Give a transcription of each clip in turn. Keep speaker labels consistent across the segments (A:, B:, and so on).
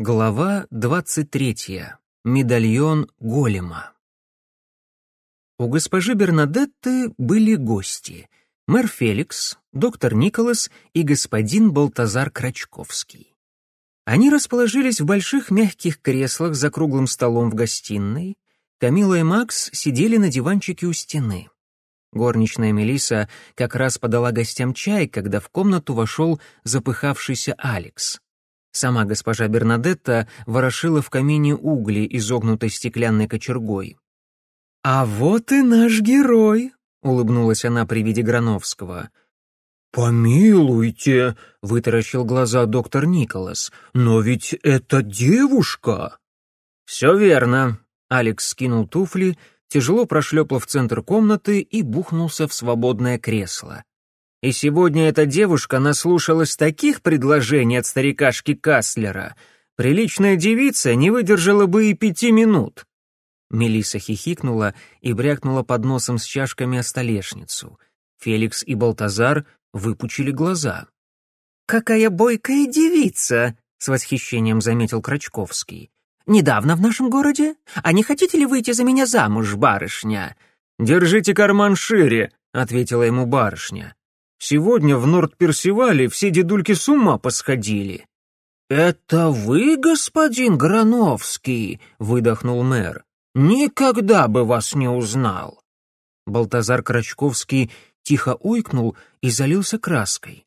A: Глава 23. Медальон голема. У госпожи Бернадетты были гости. Мэр Феликс, доктор Николас и господин Балтазар Крачковский. Они расположились в больших мягких креслах за круглым столом в гостиной. Камила и Макс сидели на диванчике у стены. Горничная Мелиса как раз подала гостям чай, когда в комнату вошел запыхавшийся Алекс — Сама госпожа Бернадетта ворошила в камине угли, изогнутой стеклянной кочергой. «А вот и наш герой!» — улыбнулась она при виде Грановского.
B: «Помилуйте!» — вытаращил глаза доктор Николас. «Но ведь это девушка!»
A: «Все верно!» — Алекс скинул туфли, тяжело прошлепал в центр комнаты и бухнулся в свободное кресло. И сегодня эта девушка наслушалась таких предложений от старикашки Каслера. Приличная девица не выдержала бы и пяти минут. Мелиса хихикнула и брякнула под носом с чашками о столешницу. Феликс и Балтазар выпучили глаза. «Какая бойкая девица!» — с восхищением заметил Крачковский. «Недавно в нашем городе? А не хотите ли выйти за меня замуж, барышня?»
B: «Держите карман шире», — ответила ему барышня. Сегодня в Норд-Персивале все дедульки с ума посходили».
C: «Это вы, господин Грановский?» — выдохнул мэр. «Никогда бы вас не узнал».
A: Балтазар Крачковский тихо ойкнул и залился краской.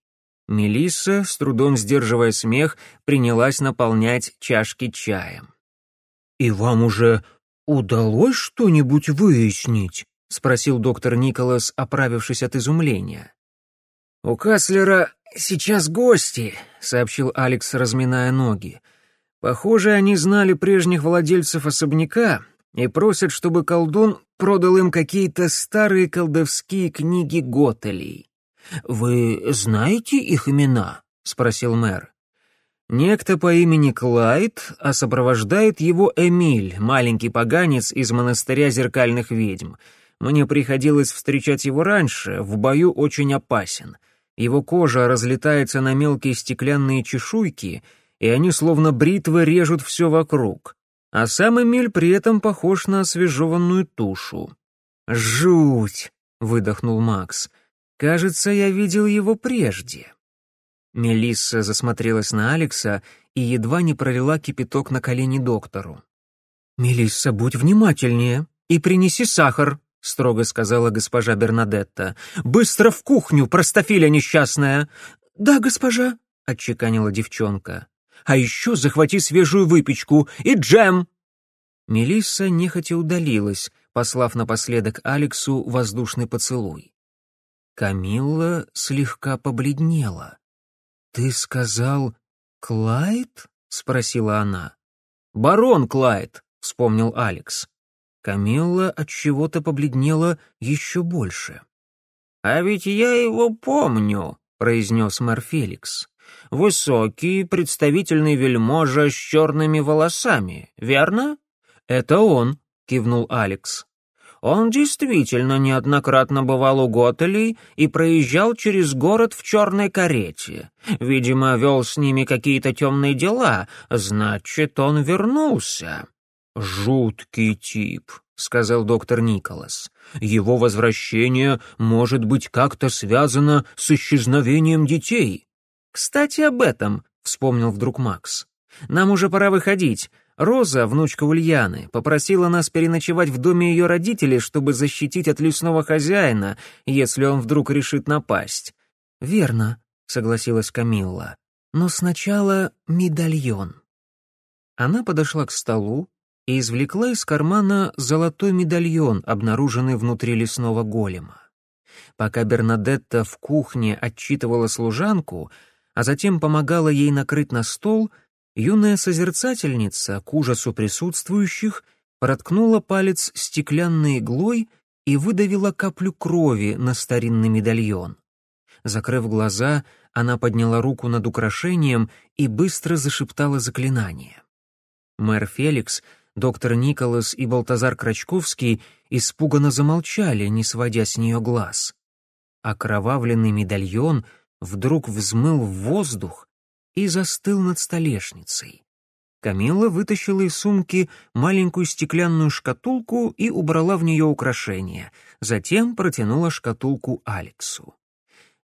A: Мелисса, с трудом сдерживая смех, принялась наполнять чашки чаем.
B: «И вам уже удалось что-нибудь выяснить?» — спросил доктор Николас, оправившись от изумления.
A: «У Каслера сейчас гости», — сообщил Алекс, разминая ноги. «Похоже, они знали прежних владельцев особняка и просят, чтобы колдун продал им какие-то старые колдовские книги Готелей».
C: «Вы знаете их имена?» — спросил мэр.
A: Некто по имени Клайд, а сопровождает его Эмиль, маленький поганец из монастыря зеркальных ведьм. Мне приходилось встречать его раньше, в бою очень опасен. Его кожа разлетается на мелкие стеклянные чешуйки, и они словно бритвы режут все вокруг. А сам Эмиль при этом похож на освежеванную тушу. «Жуть!» — выдохнул Макс. «Кажется, я видел его прежде». Мелисса засмотрелась на Алекса и едва не пролила кипяток на колени доктору. «Мелисса, будь внимательнее и принеси сахар», — строго сказала госпожа Бернадетта. «Быстро в кухню, простофиля несчастная!» «Да, госпожа», — отчеканила девчонка. «А еще захвати свежую выпечку и джем!» Мелисса нехотя удалилась, послав напоследок Алексу воздушный поцелуй. Камилла слегка побледнела. «Ты сказал Клайд?» — спросила она. «Барон Клайд», — вспомнил Алекс. Камилла от чего-то побледнела еще больше.
C: «А ведь я его помню», — произнес мэр Феликс. «Высокий, представительный вельможа с черными волосами, верно?»
A: «Это он», — кивнул Алекс.
C: Он действительно неоднократно бывал у Готелей и проезжал через город в черной карете. Видимо, вел с ними какие-то темные дела, значит, он вернулся.
B: «Жуткий тип», — сказал доктор Николас. «Его возвращение может быть как-то связано с исчезновением детей».
A: «Кстати, об этом», — вспомнил вдруг Макс. «Нам уже пора выходить. Роза, внучка Ульяны, попросила нас переночевать в доме ее родителей, чтобы защитить от лесного хозяина, если он вдруг решит напасть». «Верно», — согласилась Камилла. «Но сначала медальон». Она подошла к столу, и извлекла из кармана золотой медальон, обнаруженный внутри лесного голема. Пока Бернадетта в кухне отчитывала служанку, а затем помогала ей накрыть на стол, юная созерцательница, к ужасу присутствующих, проткнула палец стеклянной иглой и выдавила каплю крови на старинный медальон. Закрыв глаза, она подняла руку над украшением и быстро зашептала заклинание. Мэр Феликс Доктор Николас и Балтазар Крачковский испуганно замолчали, не сводя с нее глаз. Окровавленный медальон вдруг взмыл в воздух и застыл над столешницей. Камилла вытащила из сумки маленькую стеклянную шкатулку и убрала в нее украшения. Затем протянула шкатулку Алексу.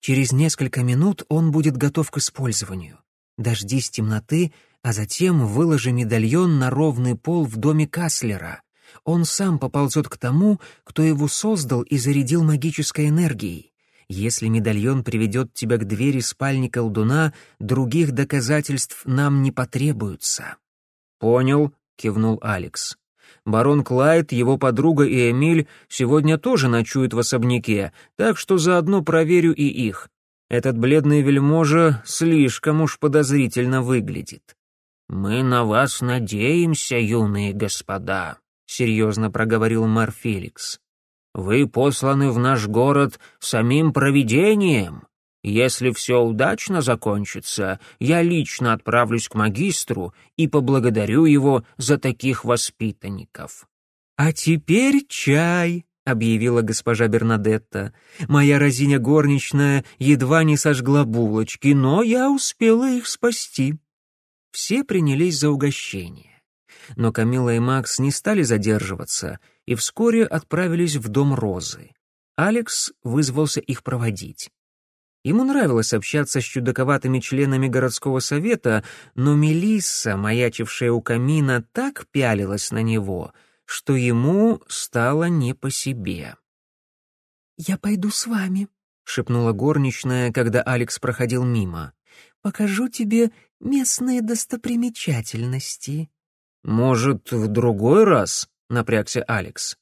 A: «Через несколько минут он будет готов к использованию. Дождись темноты, а затем выложи медальон на ровный пол в доме Каслера. Он сам поползет к тому, кто его создал и зарядил магической энергией. Если медальон приведет тебя к двери спальни колдуна, других доказательств нам не потребуется».
B: «Понял», — кивнул Алекс. «Барон Клайд, его подруга и Эмиль сегодня тоже ночуют в особняке, так что заодно проверю и их. Этот бледный вельможа слишком уж подозрительно выглядит».
C: «Мы на вас надеемся, юные господа», — серьезно проговорил мэр Феликс. «Вы посланы в наш город самим провидением. Если все удачно закончится, я лично отправлюсь к магистру и поблагодарю его за таких воспитанников».
A: «А теперь чай», — объявила госпожа Бернадетта. «Моя разиня горничная едва не сожгла булочки, но я успела их спасти». Все принялись за угощение. Но Камила и Макс не стали задерживаться и вскоре отправились в дом Розы. Алекс вызвался их проводить. Ему нравилось общаться с чудаковатыми членами городского совета, но Мелисса, маячившая у камина, так пялилась на него, что ему стало не по себе.
D: «Я пойду с вами», — шепнула
A: горничная, когда Алекс проходил мимо.
D: «Покажу тебе местные достопримечательности».
B: «Может, в другой раз?» — напрягся Алекс.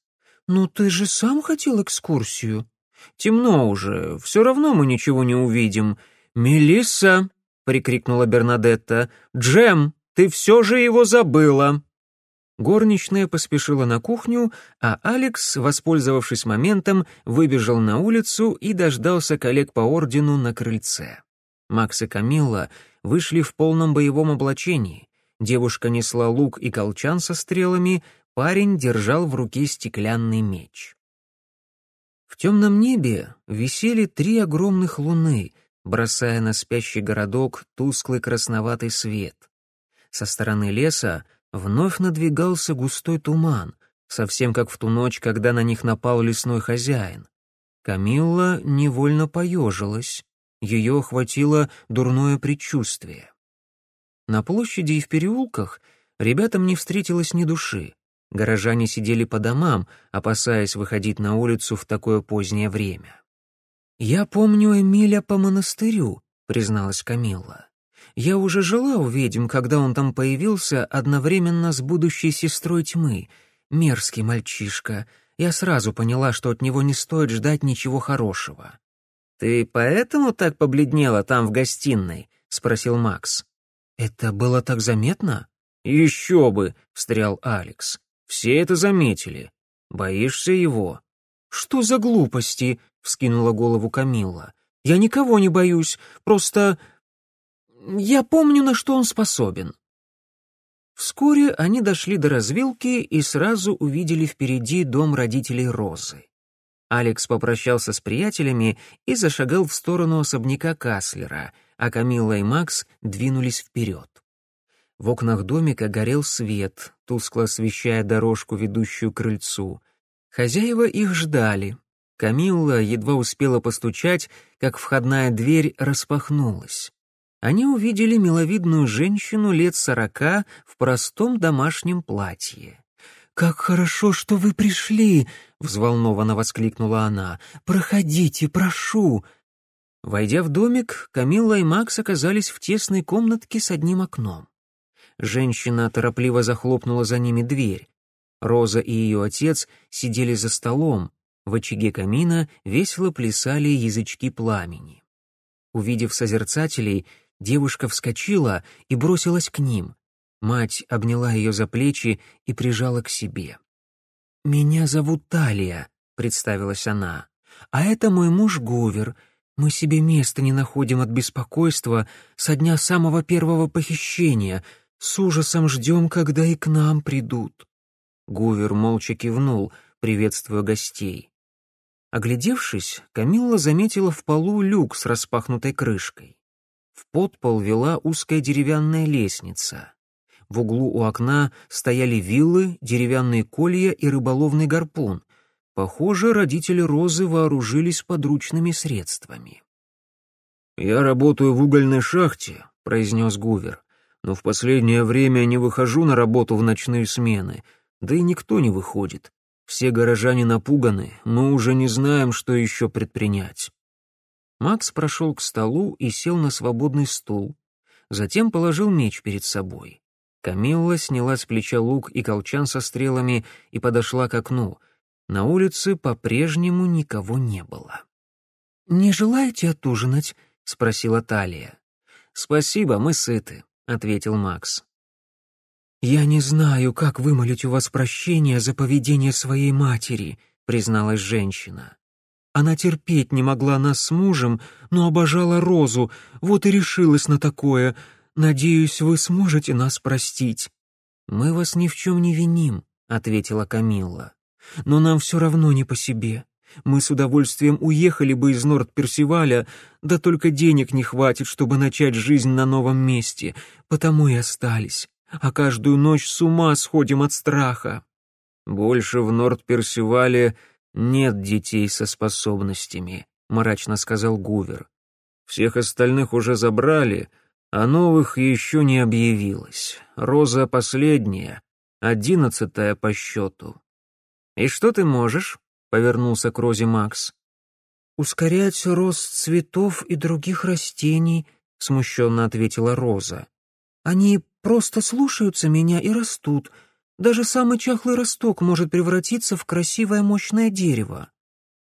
D: «Ну ты же сам хотел экскурсию»,
B: Темно уже, все равно мы ничего не увидим. Мелисса, прикрикнула Бернадетта, Джем, ты все же его забыла.
A: Горничная поспешила на кухню, а Алекс, воспользовавшись моментом, выбежал на улицу и дождался коллег по ордену на крыльце. Макс и Камилла вышли в полном боевом облачении. Девушка несла лук и колчан со стрелами, парень держал в руке стеклянный меч. В темном небе висели три огромных луны, бросая на спящий городок тусклый красноватый свет. Со стороны леса вновь надвигался густой туман, совсем как в ту ночь, когда на них напал лесной хозяин. Камилла невольно поежилась, ее охватило дурное предчувствие. На площади и в переулках ребятам не встретилось ни души. Горожане сидели по домам, опасаясь выходить на улицу в такое позднее время. «Я помню Эмиля по монастырю», — призналась Камилла. «Я уже жила у ведьм, когда он там появился одновременно с будущей сестрой тьмы. Мерзкий мальчишка. Я сразу поняла, что от него не стоит ждать ничего хорошего».
C: «Ты поэтому так побледнела там в гостиной?» — спросил Макс.
A: «Это было так заметно?»
B: «Еще бы!» — встрял Алекс. Все это заметили. Боишься его?»
A: «Что за глупости?» — вскинула голову Камилла. «Я никого не боюсь, просто... Я помню, на что он способен». Вскоре они дошли до развилки и сразу увидели впереди дом родителей Розы. Алекс попрощался с приятелями и зашагал в сторону особняка Каслера, а Камилла и Макс двинулись вперед. В окнах домика горел свет, тускло освещая дорожку, ведущую к крыльцу. Хозяева их ждали. Камилла едва успела постучать, как входная дверь распахнулась. Они увидели миловидную женщину лет сорока в простом домашнем платье. «Как хорошо, что вы пришли!» — взволнованно воскликнула она. «Проходите, прошу!» Войдя в домик, Камилла и Макс оказались в тесной комнатке с одним окном. Женщина торопливо захлопнула за ними дверь. Роза и ее отец сидели за столом. В очаге камина весело плясали язычки пламени. Увидев созерцателей, девушка вскочила и бросилась к ним. Мать обняла ее за плечи и прижала к себе. «Меня зовут Талия», — представилась она. «А это мой муж Говер. Мы себе места не находим от беспокойства со дня самого первого похищения. С ужасом ждем, когда и к нам придут». Гувер молча кивнул, приветствуя гостей. Оглядевшись, Камилла заметила в полу люк с распахнутой крышкой. В подпол вела узкая деревянная лестница.
B: В углу у окна стояли виллы, деревянные колья и рыболовный гарпун. Похоже, родители Розы вооружились подручными средствами.
A: «Я работаю в угольной шахте», — произнес Гувер, «но в последнее время не выхожу на работу в ночные смены, да и никто не выходит. Все горожане напуганы, мы уже не знаем, что еще предпринять».
B: Макс прошел к столу и сел на свободный стул, затем положил меч перед собой. Камилла сняла с плеча лук и колчан со стрелами и подошла к окну. На улице по-прежнему никого не было. «Не желаете отужинать?» — спросила Талия.
A: «Спасибо, мы сыты», — ответил Макс.
D: «Я не знаю, как вымолить у вас прощение за поведение своей матери», — призналась женщина. Она терпеть не могла нас с мужем, но обожала Розу, вот и решилась на такое. Надеюсь, вы сможете нас простить».
B: «Мы вас ни в чем не виним», — ответила Камилла.
D: «Но нам все равно не по себе. Мы с удовольствием уехали бы из Норд-Персиваля, да только денег не хватит, чтобы начать жизнь на новом месте, потому и остались. А каждую ночь с ума сходим от страха».
A: «Больше в Норд-Персивале «Нет детей со способностями», — мрачно сказал Гувер. «Всех остальных уже забрали, а новых еще не объявилось. Роза последняя, одиннадцатая по счету».
B: «И что ты можешь?» — повернулся к Розе Макс.
D: «Ускорять рост цветов и других растений», — смущенно ответила Роза. «Они просто слушаются меня и растут, даже самый чахлый росток может превратиться в красивое мощное дерево.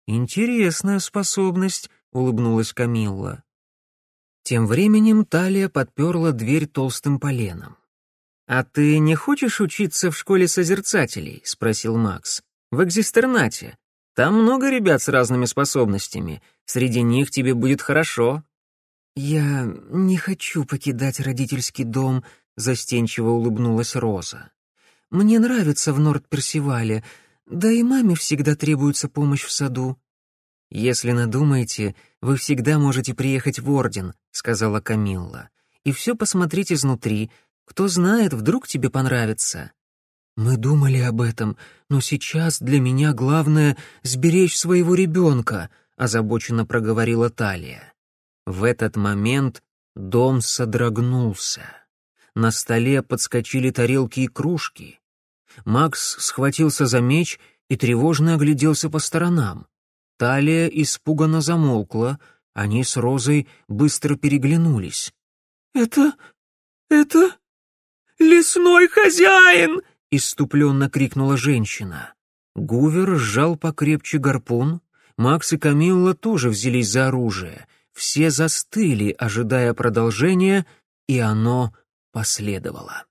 B: Интересная способность, улыбнулась Камилла. Тем временем Талия подперла дверь толстым поленом. «А ты не хочешь учиться в школе созерцателей?» — спросил Макс. «В экзистернате. Там много ребят с разными способностями. Среди них тебе будет хорошо».
D: «Я не хочу покидать родительский дом», — застенчиво улыбнулась Роза. Мне нравится в Норд-Персивале, да и маме всегда требуется помощь в саду».
B: «Если надумаете, вы всегда можете приехать в Орден», — сказала Камилла. «И все посмотреть изнутри. Кто знает, вдруг тебе понравится».
D: «Мы думали об этом, но сейчас для меня главное — сберечь своего ребенка», — озабоченно проговорила Талия.
B: В этот момент дом содрогнулся. На столе подскочили тарелки и кружки. Макс схватился за меч и тревожно огляделся по сторонам. Талия испуганно замолкла, они с Розой быстро переглянулись.
D: «Это... это... лесной хозяин!» — иступленно крикнула женщина.
B: Гувер сжал покрепче гарпун, Макс и Камилла тоже взялись за оружие. Все застыли, ожидая продолжения, и оно последовало.